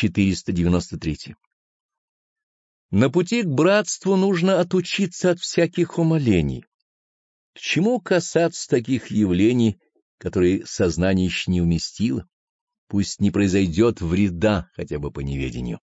493. На пути к братству нужно отучиться от всяких умолений. К чему касаться таких явлений, которые сознание еще не уместило? Пусть не произойдет вреда хотя бы по неведению.